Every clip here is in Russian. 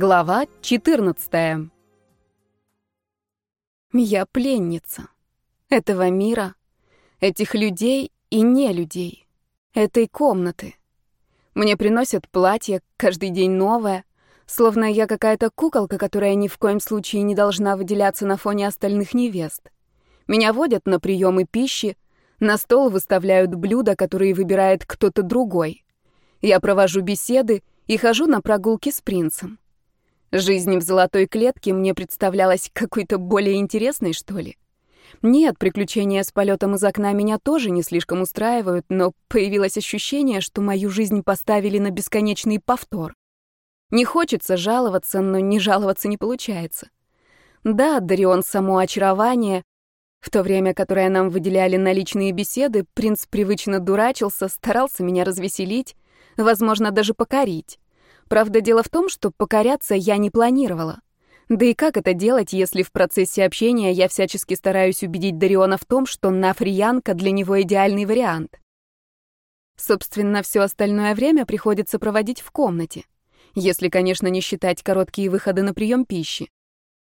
Глава 14. Я пленница этого мира, этих людей и не людей, этой комнаты. Мне приносят платье, каждый день новое, словно я какая-то куколка, которая ни в коем случае не должна выделяться на фоне остальных невест. Меня водят на приемы пищи, на стол выставляют блюда, которые выбирает кто-то другой. Я провожу беседы и хожу на прогулки с принцем. Жизнь в золотой клетке мне представлялась какой-то более интересной, что ли. Нет, приключения с полетом из окна меня тоже не слишком устраивают, но появилось ощущение, что мою жизнь поставили на бесконечный повтор. Не хочется жаловаться, но не жаловаться не получается. Да, Дарион — само очарование. В то время, которое нам выделяли на личные беседы, принц привычно дурачился, старался меня развеселить, возможно, даже покорить. Правда, дело в том, что покоряться я не планировала. Да и как это делать, если в процессе общения я всячески стараюсь убедить Дариона в том, что Нафриянка для него идеальный вариант? Собственно, все остальное время приходится проводить в комнате. Если, конечно, не считать короткие выходы на прием пищи.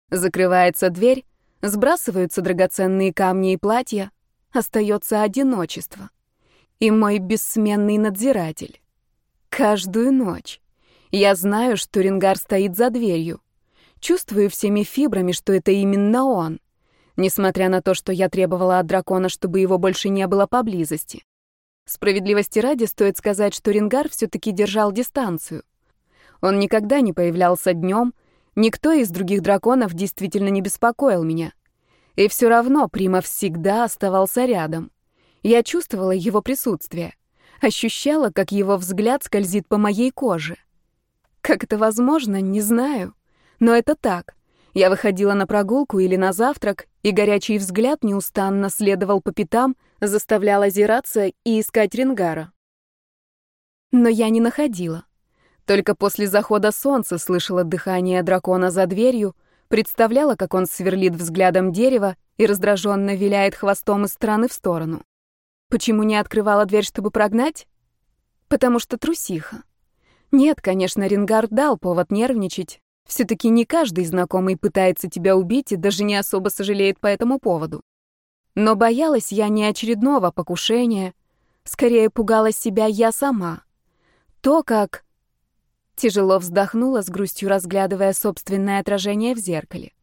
Закрывается дверь, сбрасываются драгоценные камни и платья, остается одиночество. И мой бессменный надзиратель. Каждую ночь. Я знаю, что Рингар стоит за дверью. Чувствую всеми фибрами, что это именно он. Несмотря на то, что я требовала от дракона, чтобы его больше не было поблизости. Справедливости ради стоит сказать, что Рингар все-таки держал дистанцию. Он никогда не появлялся днем, никто из других драконов действительно не беспокоил меня. И все равно Прима всегда оставался рядом. Я чувствовала его присутствие, ощущала, как его взгляд скользит по моей коже. Как это возможно, не знаю. Но это так. Я выходила на прогулку или на завтрак, и горячий взгляд неустанно следовал по пятам, заставлял озираться и искать Рингара. Но я не находила. Только после захода солнца слышала дыхание дракона за дверью, представляла, как он сверлит взглядом дерево и раздраженно виляет хвостом из стороны в сторону. Почему не открывала дверь, чтобы прогнать? Потому что трусиха. Нет, конечно, Рингард дал повод нервничать. Все-таки не каждый знакомый пытается тебя убить и даже не особо сожалеет по этому поводу. Но боялась я не очередного покушения, скорее пугалась себя я сама. То, как... Тяжело вздохнула с грустью, разглядывая собственное отражение в зеркале.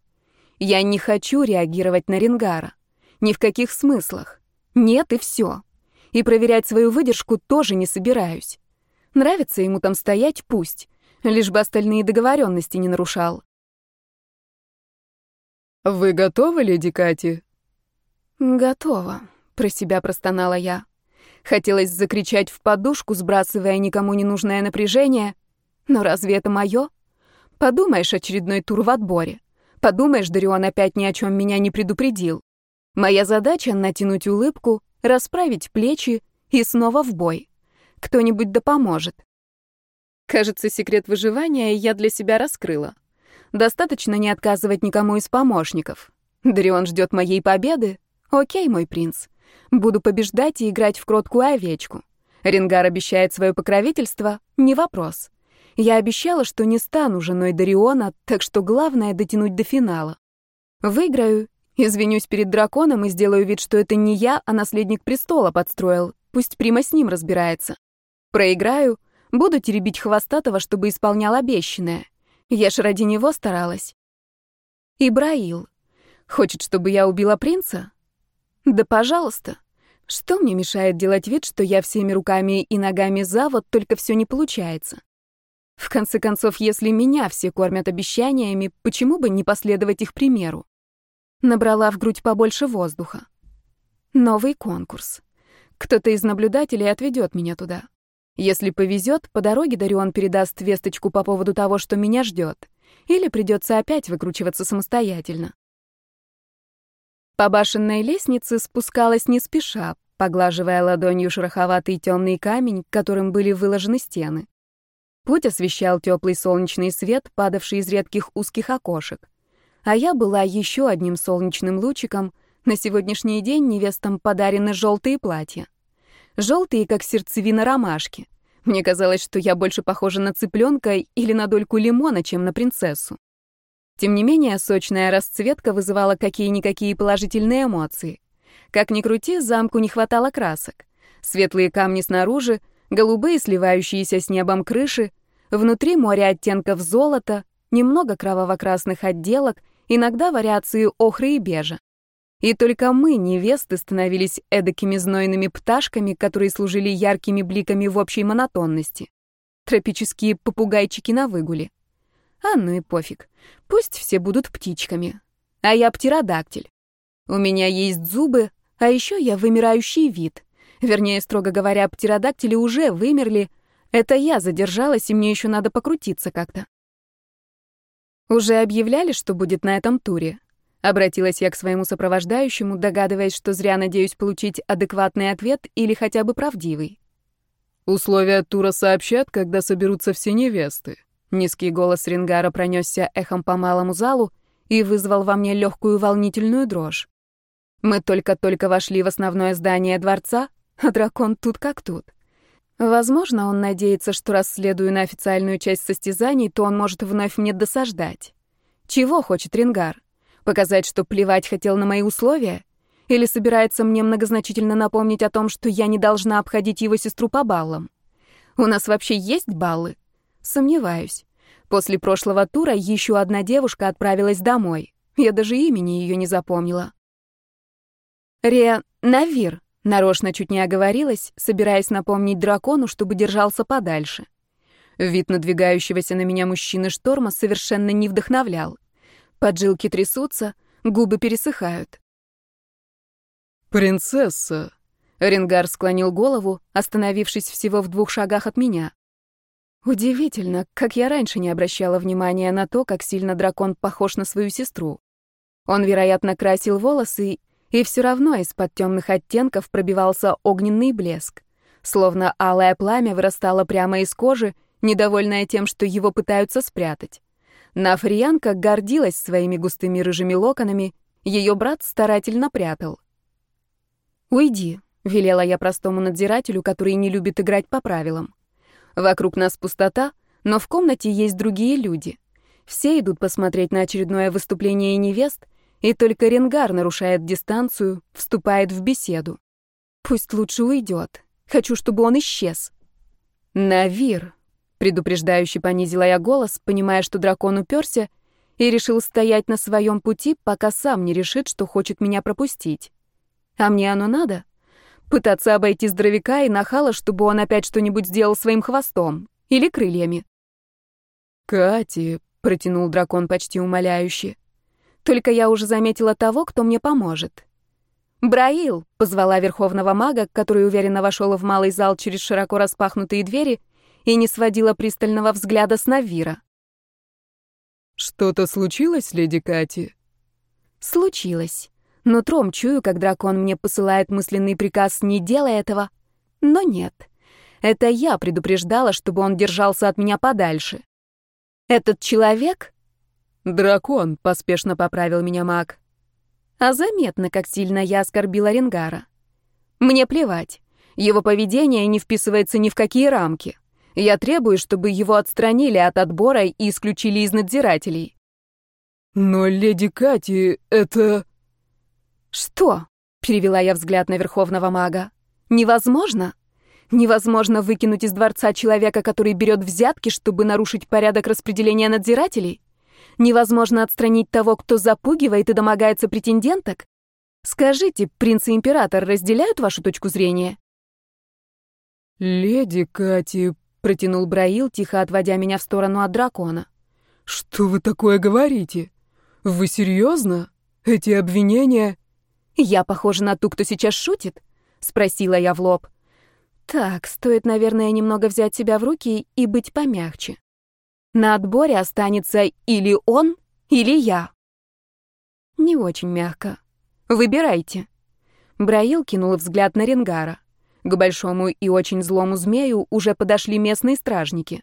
Я не хочу реагировать на Рингара. Ни в каких смыслах. Нет и все. И проверять свою выдержку тоже не собираюсь. Нравится ему там стоять, пусть. Лишь бы остальные договоренности не нарушал. «Вы готовы, леди Кати?» «Готова», — про себя простонала я. Хотелось закричать в подушку, сбрасывая никому не нужное напряжение. Но разве это мое? Подумаешь, очередной тур в отборе. Подумаешь, Дарион опять ни о чем меня не предупредил. Моя задача — натянуть улыбку, расправить плечи и снова в бой. Кто-нибудь да поможет. Кажется, секрет выживания я для себя раскрыла. Достаточно не отказывать никому из помощников. Дарион ждет моей победы? Окей, мой принц. Буду побеждать и играть в кроткую овечку. Ренгар обещает свое покровительство? Не вопрос. Я обещала, что не стану женой Дариона, так что главное — дотянуть до финала. Выиграю, извинюсь перед драконом и сделаю вид, что это не я, а наследник престола подстроил. Пусть Прима с ним разбирается. Проиграю, буду теребить Хвостатого, чтобы исполнял обещанное. Я ж ради него старалась. Ибраил. Хочет, чтобы я убила принца? Да пожалуйста. Что мне мешает делать вид, что я всеми руками и ногами за, вот только все не получается? В конце концов, если меня все кормят обещаниями, почему бы не последовать их примеру? Набрала в грудь побольше воздуха. Новый конкурс. Кто-то из наблюдателей отведет меня туда. Если повезет, по дороге Дарион передаст весточку по поводу того, что меня ждет, или придется опять выкручиваться самостоятельно. По башенной лестнице спускалась не спеша, поглаживая ладонью шероховатый темный камень, которым были выложены стены. Путь освещал теплый солнечный свет, падавший из редких узких окошек. А я была еще одним солнечным лучиком. На сегодняшний день невестам подарены желтые платья. Желтые, как сердцевина ромашки. Мне казалось, что я больше похожа на цыпленка или на дольку лимона, чем на принцессу. Тем не менее, сочная расцветка вызывала какие-никакие положительные эмоции. Как ни крути, замку не хватало красок. Светлые камни снаружи, голубые, сливающиеся с небом крыши, внутри море оттенков золота, немного кроваво-красных отделок, иногда вариации охры и бежа. И только мы, невесты, становились эдакими знойными пташками, которые служили яркими бликами в общей монотонности. Тропические попугайчики на выгуле. А ну и пофиг. Пусть все будут птичками. А я птеродактиль. У меня есть зубы, а еще я вымирающий вид. Вернее, строго говоря, птеродактили уже вымерли. Это я задержалась, и мне еще надо покрутиться как-то. Уже объявляли, что будет на этом туре. Обратилась я к своему сопровождающему, догадываясь, что зря надеюсь получить адекватный ответ или хотя бы правдивый. «Условия тура сообщат, когда соберутся все невесты». Низкий голос Рингара пронесся эхом по малому залу и вызвал во мне легкую волнительную дрожь. Мы только-только вошли в основное здание дворца, а дракон тут как тут. Возможно, он надеется, что расследую на официальную часть состязаний, то он может вновь мне досаждать. Чего хочет Рингар? Показать, что плевать хотел на мои условия? Или собирается мне многозначительно напомнить о том, что я не должна обходить его сестру по баллам? У нас вообще есть баллы? Сомневаюсь. После прошлого тура еще одна девушка отправилась домой. Я даже имени ее не запомнила. Ре Навир. Нарочно чуть не оговорилась, собираясь напомнить дракону, чтобы держался подальше. Вид надвигающегося на меня мужчины шторма совершенно не вдохновлял. Поджилки трясутся, губы пересыхают. «Принцесса!» Ренгар склонил голову, остановившись всего в двух шагах от меня. Удивительно, как я раньше не обращала внимания на то, как сильно дракон похож на свою сестру. Он, вероятно, красил волосы, и все равно из-под темных оттенков пробивался огненный блеск. Словно алое пламя вырастало прямо из кожи, недовольное тем, что его пытаются спрятать. Нафриянка гордилась своими густыми рыжими локонами, ее брат старательно прятал. «Уйди», — велела я простому надзирателю, который не любит играть по правилам. «Вокруг нас пустота, но в комнате есть другие люди. Все идут посмотреть на очередное выступление невест, и только Ренгар нарушает дистанцию, вступает в беседу. Пусть лучше уйдет. Хочу, чтобы он исчез». «Навир», Предупреждающе понизила я голос, понимая, что дракон уперся, и решил стоять на своем пути, пока сам не решит, что хочет меня пропустить. А мне оно надо? Пытаться обойти здоровяка и нахала, чтобы он опять что-нибудь сделал своим хвостом или крыльями. «Кати», — протянул дракон почти умоляюще, — «только я уже заметила того, кто мне поможет». «Браил!» — позвала верховного мага, который уверенно вошел в малый зал через широко распахнутые двери и не сводила пристального взгляда с Навира. «Что-то случилось, леди Кати?» «Случилось. Но тром чую, как дракон мне посылает мысленный приказ «не делай этого». Но нет. Это я предупреждала, чтобы он держался от меня подальше. Этот человек...» «Дракон», — поспешно поправил меня маг. А заметно, как сильно я оскорбила Ренгара. Мне плевать. Его поведение не вписывается ни в какие рамки. Я требую, чтобы его отстранили от отбора и исключили из надзирателей. Но, леди Кати, это... Что? Перевела я взгляд на верховного мага. Невозможно? Невозможно выкинуть из дворца человека, который берет взятки, чтобы нарушить порядок распределения надзирателей? Невозможно отстранить того, кто запугивает и домогается претенденток? Скажите, принц и император разделяют вашу точку зрения? Леди Кати, протянул Браил, тихо отводя меня в сторону от дракона. Что вы такое говорите? Вы серьезно? Эти обвинения? Я похожа на ту, кто сейчас шутит? спросила я в лоб. Так, стоит, наверное, немного взять себя в руки и быть помягче. На отборе останется или он, или я. Не очень мягко. Выбирайте. Браил кинул взгляд на Ренгара. К большому и очень злому змею уже подошли местные стражники.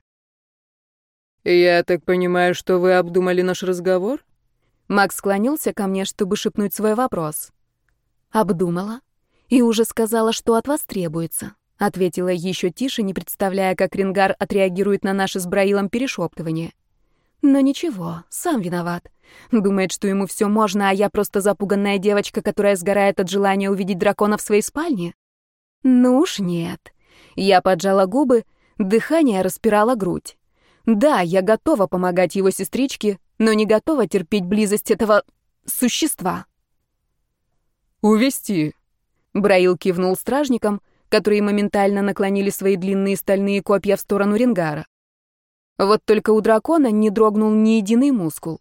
«Я так понимаю, что вы обдумали наш разговор?» Макс склонился ко мне, чтобы шепнуть свой вопрос. «Обдумала. И уже сказала, что от вас требуется. — ответила еще тише, не представляя, как Рингар отреагирует на наше с Браилом перешептывание. Но ничего, сам виноват. Думает, что ему все можно, а я просто запуганная девочка, которая сгорает от желания увидеть дракона в своей спальне? Ну уж нет. Я поджала губы, дыхание распирало грудь. Да, я готова помогать его сестричке, но не готова терпеть близость этого существа. «Увести!» Браил кивнул стражникам, которые моментально наклонили свои длинные стальные копья в сторону Рингара. Вот только у дракона не дрогнул ни единый мускул.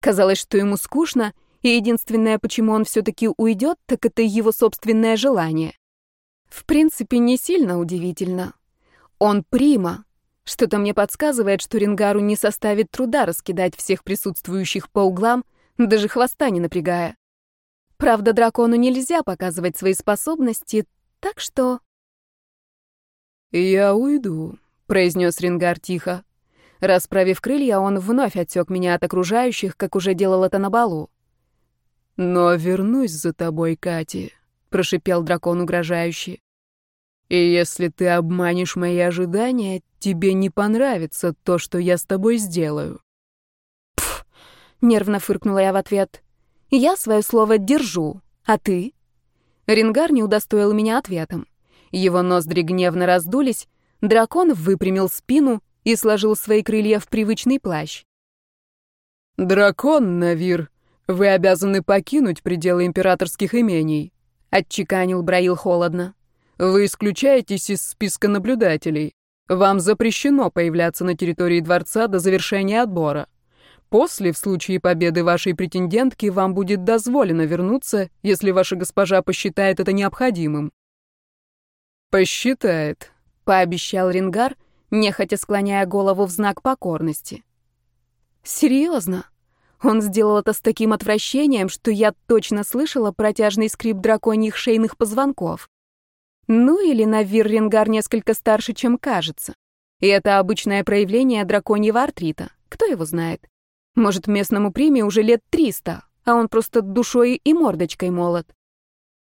Казалось, что ему скучно, и единственное, почему он все-таки уйдет, так это его собственное желание. В принципе, не сильно удивительно. Он прима. Что-то мне подсказывает, что Рингару не составит труда раскидать всех присутствующих по углам, даже хвоста не напрягая. Правда, дракону нельзя показывать свои способности, так что... «Я уйду», — произнес Рингар тихо. Расправив крылья, он вновь отсек меня от окружающих, как уже делал это на балу. «Но вернусь за тобой, Кати», — прошипел дракон угрожающе. «И если ты обманешь мои ожидания, тебе не понравится то, что я с тобой сделаю». «Пф!» — нервно фыркнула я в ответ. «Я свое слово держу, а ты?» Рингар не удостоил меня ответом. Его ноздри гневно раздулись, дракон выпрямил спину и сложил свои крылья в привычный плащ. «Дракон, Навир, вы обязаны покинуть пределы императорских имений», — отчеканил Браил холодно. «Вы исключаетесь из списка наблюдателей. Вам запрещено появляться на территории дворца до завершения отбора. После, в случае победы вашей претендентки, вам будет дозволено вернуться, если ваша госпожа посчитает это необходимым». «Посчитает», — пообещал Рингар, — нехотя склоняя голову в знак покорности. Серьезно? Он сделал это с таким отвращением, что я точно слышала протяжный скрип драконьих шейных позвонков. Ну или Навир Ренгар несколько старше, чем кажется. И это обычное проявление драконьего артрита. Кто его знает? Может, местному приме уже лет триста, а он просто душой и мордочкой молод.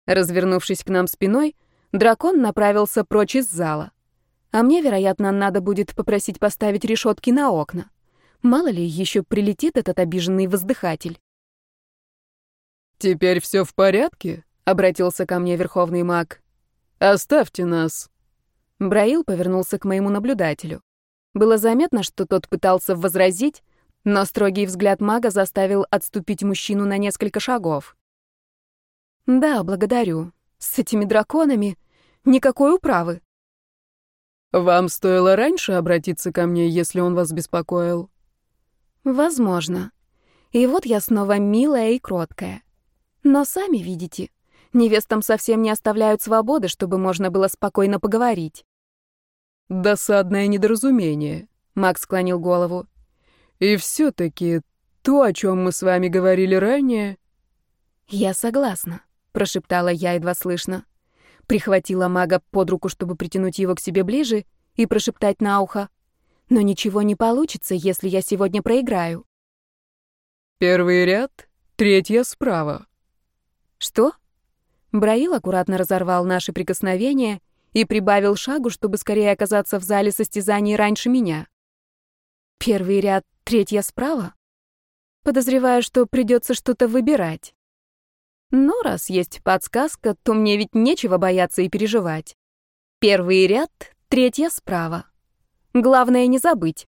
Развернувшись к нам спиной, дракон направился прочь из зала. А мне, вероятно, надо будет попросить поставить решетки на окна. Мало ли, еще прилетит этот обиженный воздыхатель. «Теперь все в порядке?» — обратился ко мне верховный маг. «Оставьте нас». Браил повернулся к моему наблюдателю. Было заметно, что тот пытался возразить, но строгий взгляд мага заставил отступить мужчину на несколько шагов. «Да, благодарю. С этими драконами никакой управы». Вам стоило раньше обратиться ко мне, если он вас беспокоил? Возможно. И вот я снова милая и кроткая. Но сами видите, невестам совсем не оставляют свободы, чтобы можно было спокойно поговорить. Досадное недоразумение, Макс склонил голову. И все-таки то, о чем мы с вами говорили ранее... Я согласна, прошептала я едва слышно прихватила мага под руку, чтобы притянуть его к себе ближе и прошептать на ухо. «Но ничего не получится, если я сегодня проиграю». «Первый ряд, третья справа». «Что?» Браил аккуратно разорвал наши прикосновения и прибавил шагу, чтобы скорее оказаться в зале состязаний раньше меня. «Первый ряд, третья справа?» Подозреваю, что придется что-то выбирать. Но раз есть подсказка, то мне ведь нечего бояться и переживать. Первый ряд, третья справа. Главное не забыть.